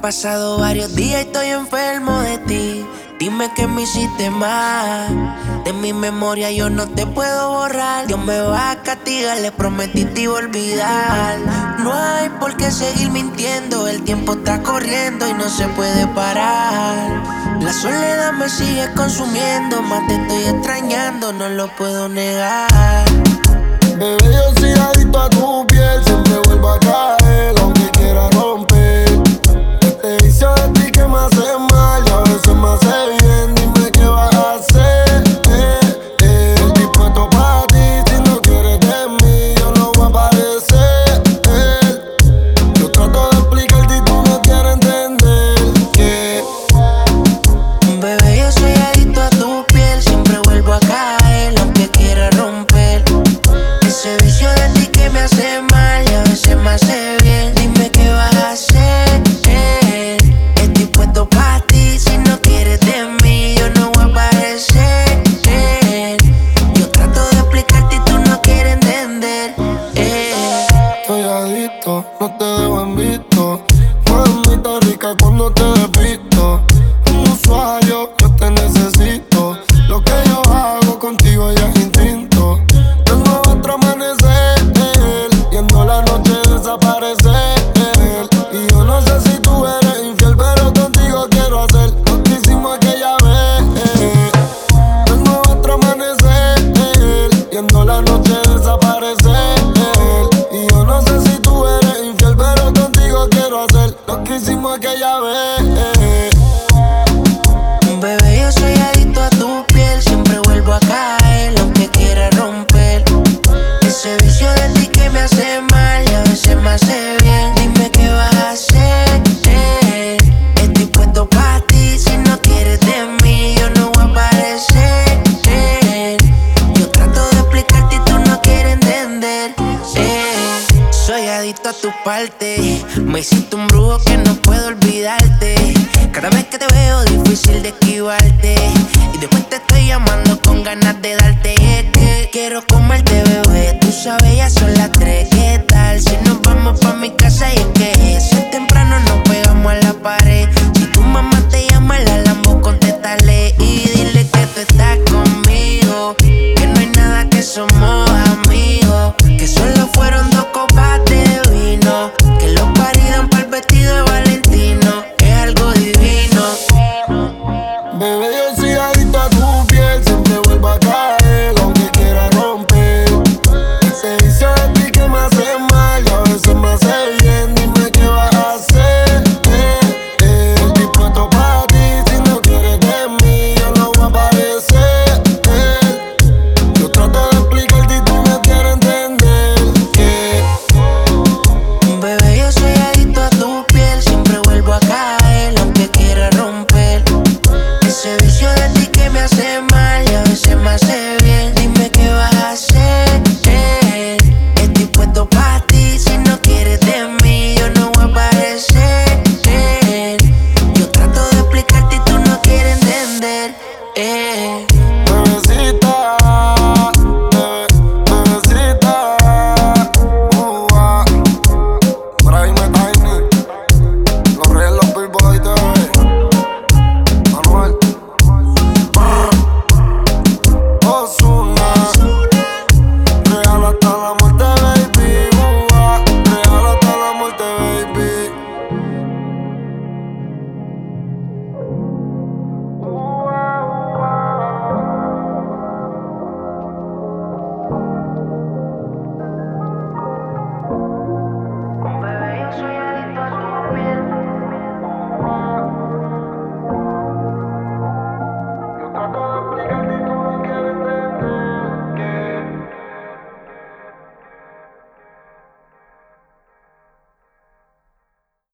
Han pasado varios días y estoy enfermo de ti. Dime que me hiciste mal. De mi memoria yo no te puedo borrar. Dios me va a castigar, le prometí te iba a olvidar. No hay por qué seguir mintiendo. El tiempo está corriendo y no se puede parar. La soledad me sigue consumiendo. Más te estoy extrañando, no lo puedo negar. Bebé, tu parte. Me siento un brujo que no puedo olvidarte. Cada vez que te veo, difícil de esquivarte. Y después te estoy llamando con ganas de darte. Quiero comer comerte, bebé. Tú sabes, ya son las tres. Baby.